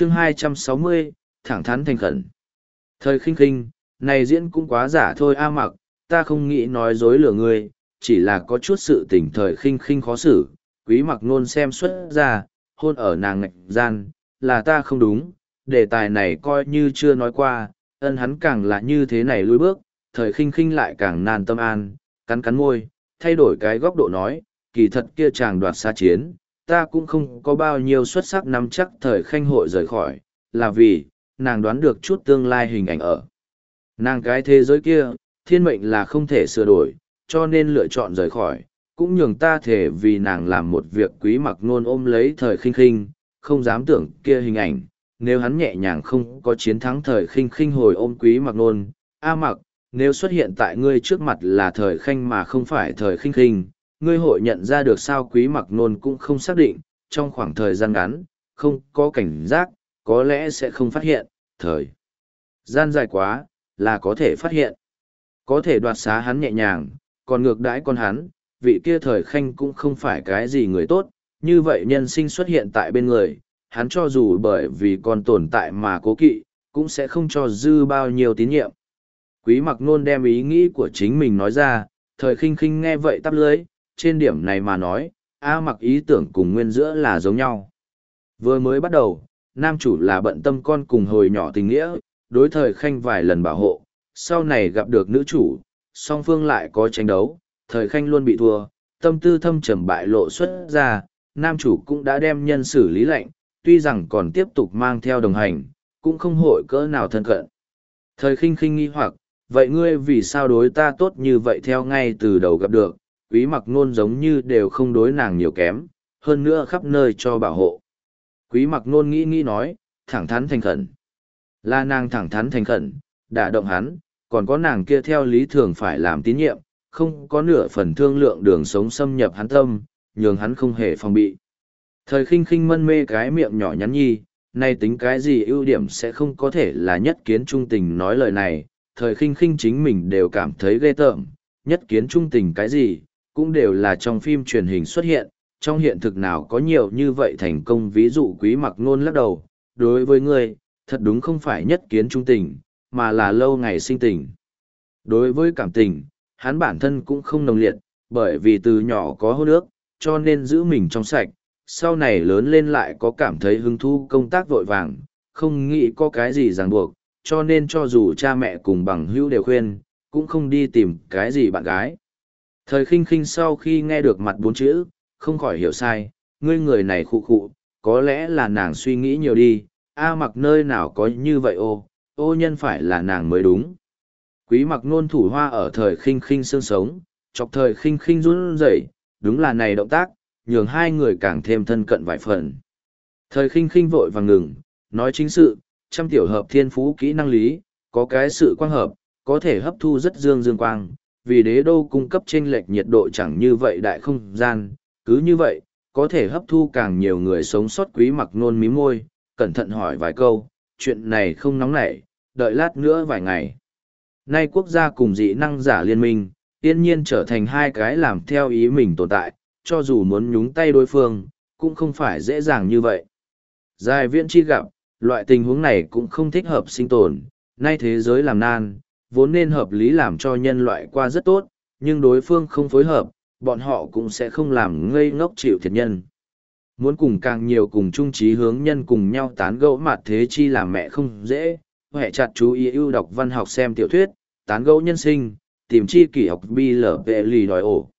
chương 260, thẳng thắn thành khẩn. Thời khinh khinh, này diễn cũng quá giả thôi a mặc, ta không nghĩ nói dối lừa ngươi, chỉ là có chút sự tình thời khinh khinh khó xử, quý mặc nôn xem xuất ra, hôn ở nàng ngạch gian, là ta không đúng, đề tài này coi như chưa nói qua, ân hắn càng là như thế này lùi bước, thời khinh khinh lại càng nan tâm an, cắn cắn môi, thay đổi cái góc độ nói, kỳ thật kia chàng đoạt xa chiến, ta cũng không có bao nhiêu xuất sắc nắm chắc thời khanh hội rời khỏi, là vì, nàng đoán được chút tương lai hình ảnh ở. Nàng cái thế giới kia, thiên mệnh là không thể sửa đổi, cho nên lựa chọn rời khỏi, cũng nhường ta thể vì nàng làm một việc quý mặc nôn ôm lấy thời khinh khinh, không dám tưởng kia hình ảnh, nếu hắn nhẹ nhàng không có chiến thắng thời khinh khinh hồi ôm quý mặc nôn, a mặc, nếu xuất hiện tại ngươi trước mặt là thời khanh mà không phải thời khinh khinh, ngươi hội nhận ra được sao quý mặc nôn cũng không xác định, trong khoảng thời gian ngắn, không có cảnh giác, có lẽ sẽ không phát hiện, thời gian dài quá, là có thể phát hiện. Có thể đoạt xá hắn nhẹ nhàng, còn ngược đãi con hắn, vị kia thời khanh cũng không phải cái gì người tốt, như vậy nhân sinh xuất hiện tại bên người, hắn cho dù bởi vì còn tồn tại mà cố kỵ, cũng sẽ không cho dư bao nhiêu tín nhiệm. Quý mặc nôn đem ý nghĩ của chính mình nói ra, thời khinh khinh nghe vậy tắp lưới, trên điểm này mà nói, A mặc ý tưởng cùng nguyên giữa là giống nhau. Vừa mới bắt đầu, nam chủ là bận tâm con cùng hồi nhỏ tình nghĩa, đối thời khanh vài lần bảo hộ, sau này gặp được nữ chủ, song phương lại có tranh đấu, thời khanh luôn bị thua, tâm tư thâm trầm bại lộ xuất ra, nam chủ cũng đã đem nhân xử lý lệnh, tuy rằng còn tiếp tục mang theo đồng hành, cũng không hội cỡ nào thân cận. Thời khinh khinh nghi hoặc, vậy ngươi vì sao đối ta tốt như vậy theo ngay từ đầu gặp được, quý mặc nôn giống như đều không đối nàng nhiều kém, hơn nữa khắp nơi cho bảo hộ. Quý mặc nôn nghĩ nghĩ nói, thẳng thắn thành khẩn. Là nàng thẳng thắn thành khẩn, đã động hắn, còn có nàng kia theo lý thường phải làm tín nhiệm, không có nửa phần thương lượng đường sống xâm nhập hắn tâm, nhường hắn không hề phòng bị. Thời khinh khinh mân mê cái miệng nhỏ nhắn nhi, nay tính cái gì ưu điểm sẽ không có thể là nhất kiến trung tình nói lời này, thời khinh khinh chính mình đều cảm thấy ghê tởm, nhất kiến trung tình cái gì, cũng đều là trong phim truyền hình xuất hiện, trong hiện thực nào có nhiều như vậy thành công ví dụ quý mặc nôn lắc đầu, đối với ngươi, thật đúng không phải nhất kiến trung tình, mà là lâu ngày sinh tình. Đối với cảm tình, hắn bản thân cũng không nồng liệt, bởi vì từ nhỏ có hôn ước, cho nên giữ mình trong sạch, sau này lớn lên lại có cảm thấy hứng thú công tác vội vàng, không nghĩ có cái gì ràng buộc, cho nên cho dù cha mẹ cùng bằng hữu đều khuyên, cũng không đi tìm cái gì bạn gái. Thời khinh khinh sau khi nghe được mặt bốn chữ, không khỏi hiểu sai, ngươi người này khụ khụ, có lẽ là nàng suy nghĩ nhiều đi, a mặc nơi nào có như vậy ô, ô nhân phải là nàng mới đúng. Quý mặc nôn thủ hoa ở thời khinh khinh sương sống, chọc thời khinh khinh run rẩy, đúng là này động tác, nhường hai người càng thêm thân cận vài phần. Thời khinh khinh vội vàng ngừng, nói chính sự, trăm tiểu hợp thiên phú kỹ năng lý, có cái sự quang hợp, có thể hấp thu rất dương dương quang, vì đế đô cung cấp chênh lệch nhiệt độ chẳng như vậy đại không gian, cứ như vậy, có thể hấp thu càng nhiều người sống sót quý mặc nôn mí môi, cẩn thận hỏi vài câu, chuyện này không nóng nảy, đợi lát nữa vài ngày. Nay quốc gia cùng dị năng giả liên minh, tiên nhiên trở thành hai cái làm theo ý mình tồn tại, cho dù muốn nhúng tay đối phương, cũng không phải dễ dàng như vậy. Dài viện chi gặp, loại tình huống này cũng không thích hợp sinh tồn, nay thế giới làm nan, vốn nên hợp lý làm cho nhân loại qua rất tốt, nhưng đối phương không phối hợp, bọn họ cũng sẽ không làm ngây ngốc chịu thiệt nhân. Muốn cùng càng nhiều cùng chung trí hướng nhân cùng nhau tán gẫu mặt thế chi làm mẹ không dễ, hệ chặt chú ý ưu đọc văn học xem tiểu thuyết, tán gẫu nhân sinh, tìm chi kỷ học bi lở vệ lì đòi ổ.